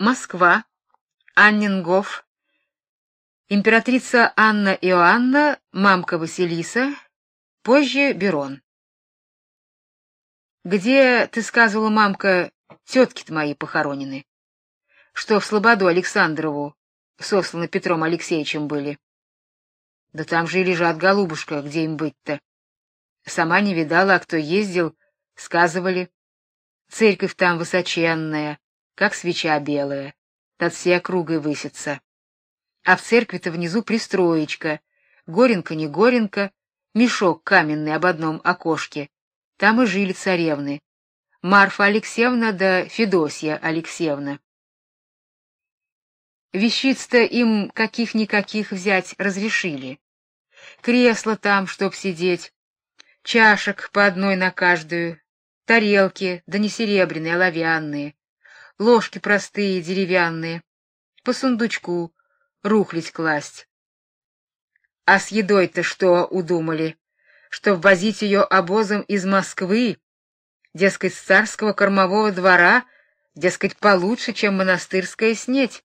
Москва, Аннингоф, императрица Анна Иоанна, мамка Василиса, позже Берон. Где, ты сказывала, мамка, тетки-то мои похоронены? Что в Слободу Александрову сосланы Петром Алексеевичем были. Да там же и лежат, голубушка, где им быть-то? Сама не видала, а кто ездил, сказывали. Церковь там высоченная, как свеча белая, над всей округой высится. А в церкви-то внизу пристроечка, горенка не горенка, мешок каменный об одном окошке. Там и жили царевны. Марфа Алексеевна да Федосия Алексеевна. Вещиц-то им каких-никаких взять разрешили. Кресло там, чтоб сидеть, чашек по одной на каждую, тарелки, да не серебряные, а оловянные, ложки простые, деревянные, по сундучку рухлить класть. А с едой-то что удумали? Чтоб возить ее обозом из Москвы, дескать, с царского кормового двора, дескать, получше, чем монастырская снеть.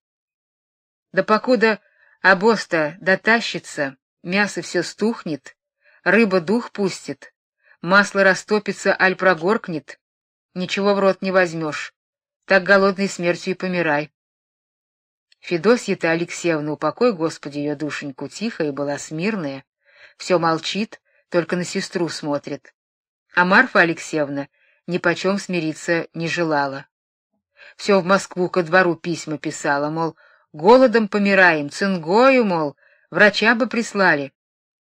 Да покуда обоз-то дотащится, мясо все стухнет, рыба дух пустит, масло растопится, аль прогоркнет, ничего в рот не возьмешь. Так голодной смертью и помирай. Федосья-то Алексеевна, упокой, Господи, ее душеньку, тихая была, смирная, все молчит, только на сестру смотрит. А Марфа Алексеевна ни почем смириться не желала. Все в Москву ко двору письма писала, мол, голодом помираем, цингою, мол, врача бы прислали,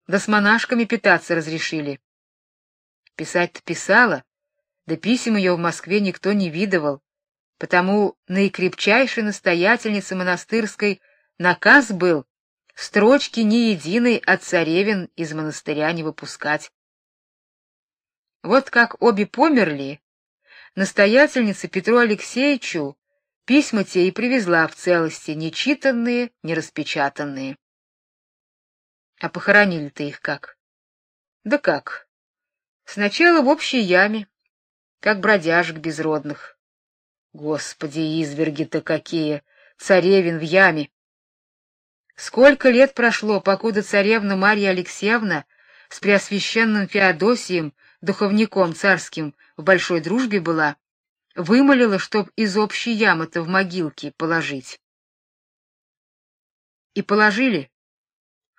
да с монашками питаться разрешили. Писать-то писала, да писем ее в Москве никто не видывал, потому наикрепчайшей настоятельнице монастырской наказ был строчки ни единой от царевин из монастыря не выпускать. Вот как обе померли, настоятельница Петру Алексеевичу письма те и привезла в целости, нечитанные, не распечатанные. А похоронили-то их как? Да как? Сначала в общей яме, как бродяжек безродных. Господи, изверги-то какие! Царевин в яме! Сколько лет прошло, покуда царевна Марья Алексеевна с преосвященным Феодосием, духовником царским, в большой дружбе была, вымолила, чтоб из общей ямы-то в могилке положить. И положили?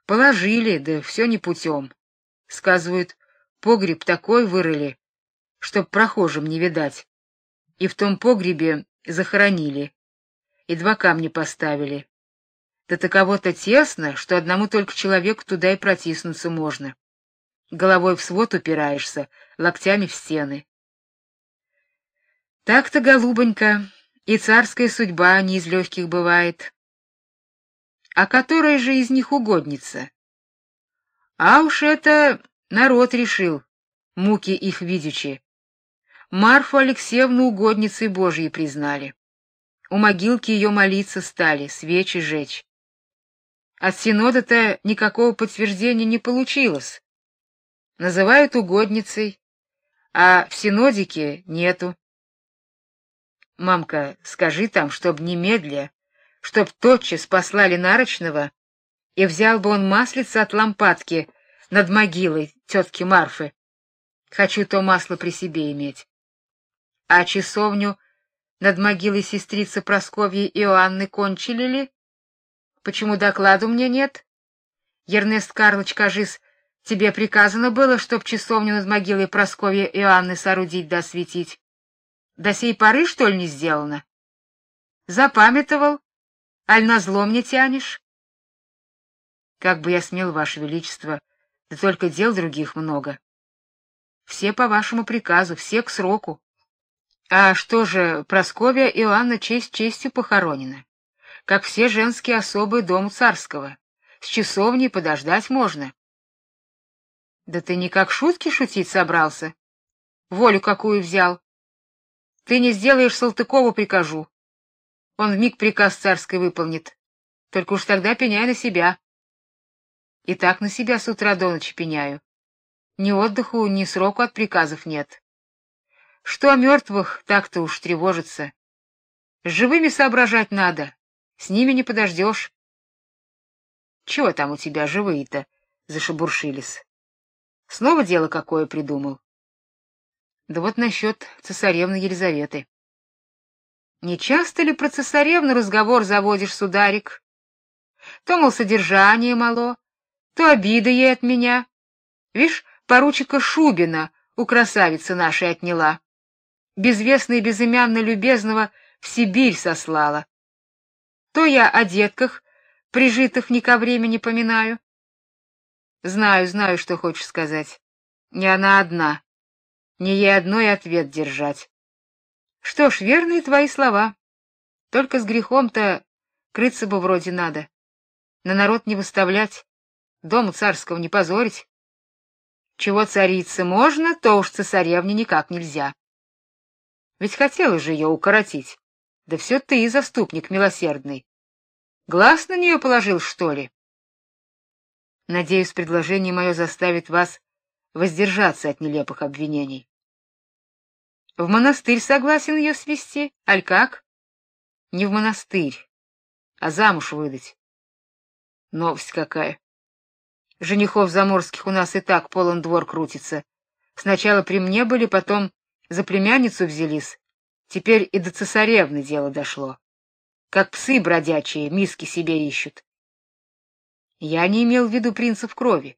Положили, да все не путем. Сказывают, погреб такой вырыли, чтоб прохожим не видать. И в том погребе захоронили. И два камня поставили. Да таково-то тесно, что одному только человеку туда и протиснуться можно. Головой в свод упираешься, локтями в стены. Так-то, голубонька, и царская судьба не из легких бывает. А которая же из них угодница? А уж это народ решил, муки их видячи. Марфу Алексеевну угодницей Божьей признали. У могилки ее молиться стали, свечи жечь. От синода-то никакого подтверждения не получилось. Называют угодницей, а в синодике нету. Мамка, скажи там, чтоб немедля чтоб тотчас послали нарочного, и взял бы он маслица от лампадки над могилой тетки Марфы. Хочу то масло при себе иметь. А часовню над могилой сестрицы Просковьи Иоанны кончили ли? Почему докладу мне нет? Ернест Карлович, кажись, тебе приказано было, чтоб часовню над могилой Просковьи Иоанны соорудить да осветить. До сей поры, что ли, не сделано? Запамятовал, Аль на зло мне тянешь? Как бы я смел, ваше величество, да только дел других много. Все по вашему приказу, все к сроку. А что же, Просковья Иоанна честь честью похоронена, как все женские особы дому царского. С часовней подождать можно. Да ты не как шутки шутить собрался. Волю какую взял. Ты не сделаешь Салтыкову прикажу. Он вмиг приказ царский выполнит. Только уж тогда пеняй на себя. И так на себя с утра до ночи пеняю. Ни отдыху, ни сроку от приказов нет. Что о мертвых так-то уж тревожиться. С живыми соображать надо, с ними не подождешь. Чего там у тебя живые-то? зашебуршились. Снова дело какое придумал. Да вот насчет цесаревны Елизаветы. Не часто ли про цесаревну разговор заводишь, сударик? То, мол, содержание мало, то обида ей от меня. Вишь, поручика Шубина у красавицы нашей отняла. Безвестно и безымянно любезного в Сибирь сослала. То я о детках, прижитых не ко времени поминаю. Знаю, знаю, что хочешь сказать. Не она одна. Не ей одной ответ держать. Что ж, верные твои слова. Только с грехом-то крыться бы вроде надо. На народ не выставлять, дому царского не позорить. Чего царице можно, то уж цесаревне никак нельзя. Ведь хотела же ее укоротить. Да все ты, заступник милосердный. Глаз на нее положил, что ли? Надеюсь, предложение мое заставит вас воздержаться от нелепых обвинений. В монастырь согласен ее свести, аль как? Не в монастырь, а замуж выдать. Новость какая. Женихов заморских у нас и так полон двор крутится. Сначала при мне были, потом за племянницу взялись. Теперь и до цесаревны дело дошло. Как псы бродячие миски себе ищут. Я не имел в виду принцев крови.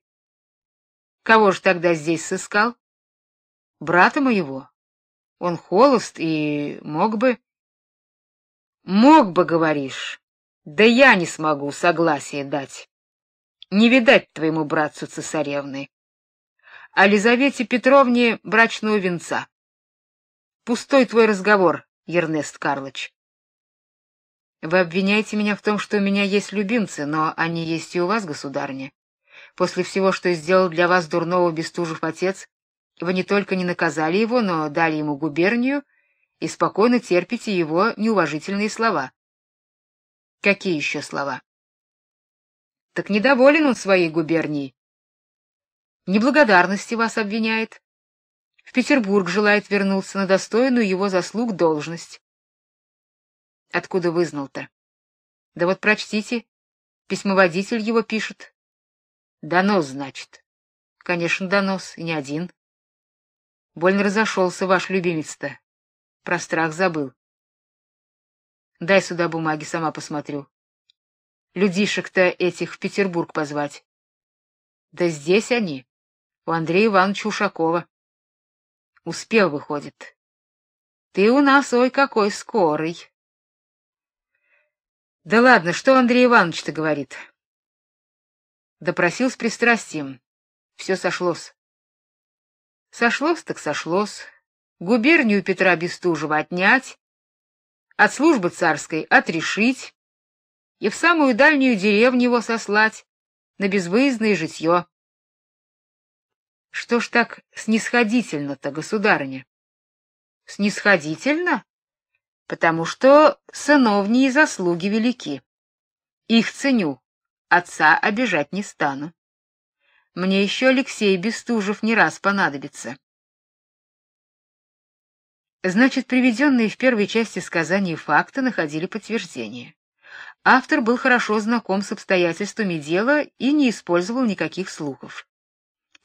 Кого ж тогда здесь сыскал? Брата моего. Он холост и мог бы... Мог бы, говоришь. Да я не смогу согласие дать. Не видать твоему братцу цесаревны. А Лизавете Петровне брачного венца. Пустой твой разговор, Ернест Карлович. Вы обвиняете меня в том, что у меня есть любимцы, но они есть и у вас, государыня. После всего, что сделал для вас дурного Бестужев отец, вы не только не наказали его, но дали ему губернию и спокойно терпите его неуважительные слова. Какие еще слова? Так недоволен он своей губернией. Неблагодарности вас обвиняет. Петербург желает вернуться на достойную его заслуг должность. Откуда вызнал-то? Да вот прочтите. Письмоводитель его пишет. Донос, значит. Конечно, донос, и не один. Больно разошелся ваш любимец-то. Про страх забыл. Дай сюда бумаги, сама посмотрю. Людишек-то этих в Петербург позвать. Да здесь они, у Андрея Ивановича Ушакова. Успел, выходит. Ты у нас, ой, какой скорый. Да ладно, что Андрей Иванович-то говорит? Допросил с пристрастием. Все сошлось. Сошлось так сошлось. Губернию Петра Бестужева отнять, от службы царской отрешить и в самую дальнюю деревню его сослать на безвыездное житье. Что ж так снисходительно-то, государыня? Снисходительно? потому что сыновние заслуги велики. Их ценю, отца обижать не стану. Мне еще Алексей Бестужев не раз понадобится. Значит, приведенные в первой части сказания факты находили подтверждение. Автор был хорошо знаком с обстоятельствами дела и не использовал никаких слухов.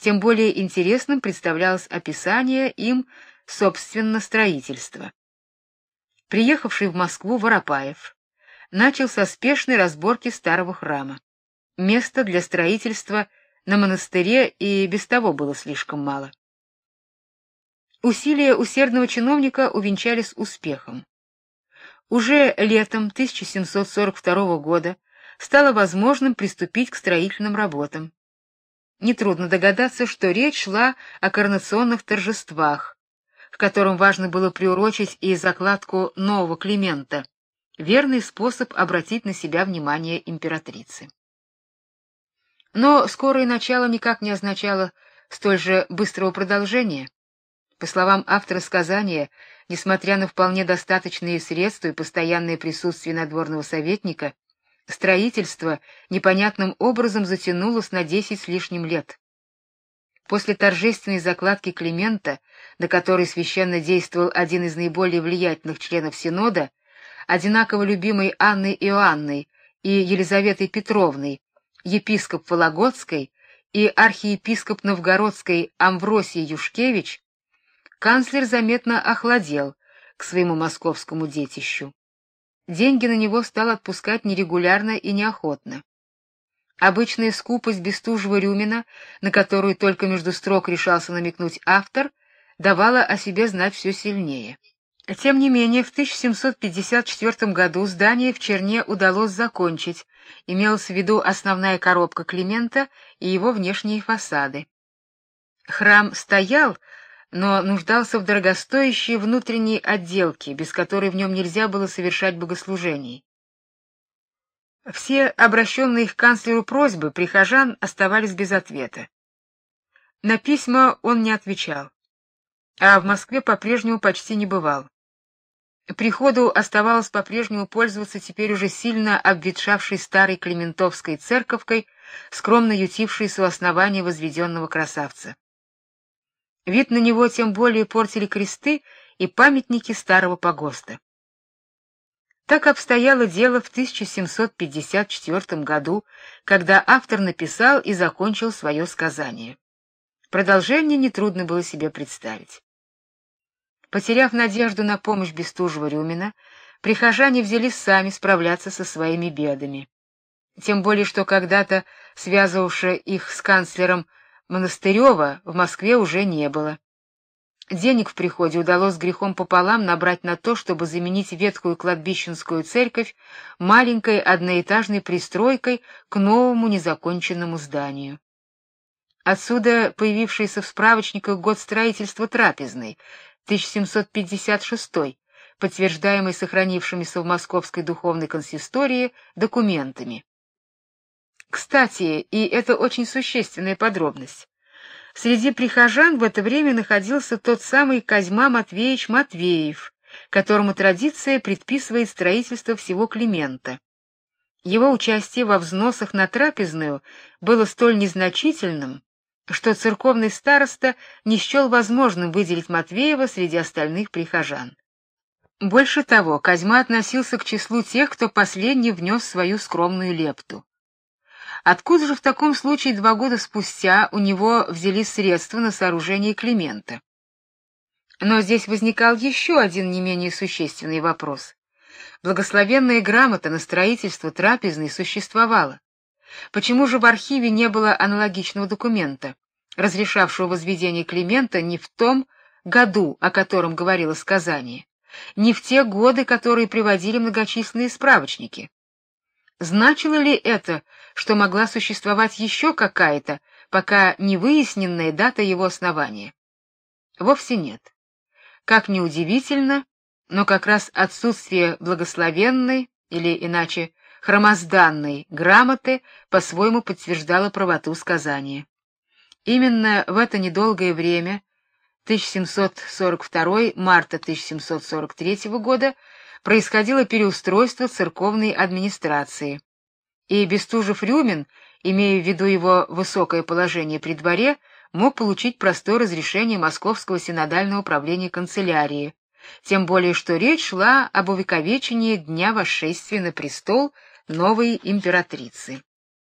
Тем более интересным представлялось описание им собственно строительства приехавший в Москву Воропаев, начал со спешной разборки старого храма. Места для строительства на монастыре и без того было слишком мало. Усилия усердного чиновника увенчались успехом. Уже летом 1742 года стало возможным приступить к строительным работам. Нетрудно догадаться, что речь шла о коронационных торжествах, к которым важно было приурочить и закладку нового Климента, верный способ обратить на себя внимание императрицы. Но скорое начало никак не означало столь же быстрого продолжения. По словам автора сказания, несмотря на вполне достаточные средства и постоянное присутствие надворного советника, строительство непонятным образом затянулось на десять с лишним лет. После торжественной закладки Климента, на которой священно действовал один из наиболее влиятельных членов синода, одинаково любимой Анной Иоанной и Елизаветой Петровной, епископ Вологодской и архиепископ Новгородской Амвросий Юшкевич, канцлер заметно охладел к своему московскому детищу. Деньги на него стал отпускать нерегулярно и неохотно. Обычная скупость Бестужева-Рюмина, на которую только между строк решался намекнуть автор, давала о себе знать все сильнее. Тем не менее, в 1754 году здание в Черне удалось закончить, имелась в виду основная коробка Климента и его внешние фасады. Храм стоял, но нуждался в дорогостоящей внутренней отделке, без которой в нем нельзя было совершать богослужений. Все обращенные к канцлеру просьбы прихожан оставались без ответа. На письма он не отвечал, а в Москве по-прежнему почти не бывал. Приходу оставалось по-прежнему пользоваться теперь уже сильно обветшавшей старой Климентовской церковкой, скромно ютившейся у основания возведенного красавца. Вид на него тем более портили кресты и памятники старого погоста. Так обстояло дело в 1754 году, когда автор написал и закончил свое сказание. Продолжение нетрудно было себе представить. Потеряв надежду на помощь Бестужева-Рюмина, прихожане взялись сами справляться со своими бедами. Тем более, что когда-то связывавшее их с канцлером Монастырева в Москве уже не было. Денег в приходе удалось грехом пополам набрать на то, чтобы заменить ветхую кладбищенскую церковь маленькой одноэтажной пристройкой к новому незаконченному зданию. Отсюда появившийся в справочниках год строительства трапезной 1756, подтверждаемый сохранившимися в Московской духовной консистории документами. Кстати, и это очень существенная подробность. Среди прихожан в это время находился тот самый Козьма Матвеевич Матвеев, которому традиция предписывает строительство всего Климента. Его участие во взносах на трапезную было столь незначительным, что церковный староста не счел возможным выделить Матвеева среди остальных прихожан. Больше того, Козьма относился к числу тех, кто последний внес свою скромную лепту. Откуда же в таком случае два года спустя у него взялись средства на сооружение Климента? Но здесь возникал еще один не менее существенный вопрос. Благословенная грамота на строительство трапезной существовала. Почему же в архиве не было аналогичного документа, разрешавшего возведение Климента не в том году, о котором говорило сказание, не в те годы, которые приводили многочисленные справочники? Значило ли это, что могла существовать еще какая-то, пока не выясненная дата его основания? Вовсе нет. Как ни удивительно, но как раз отсутствие благословенной или иначе хромозданной грамоты по-своему подтверждало правоту сказания. Именно в это недолгое время 1742 марта 1743 года происходило переустройство церковной администрации. И Бестужев-Рюмин, имея в виду его высокое положение при дворе, мог получить простое разрешение Московского синодального управления канцелярии, тем более что речь шла об увековечении дня восшествия на престол новой императрицы.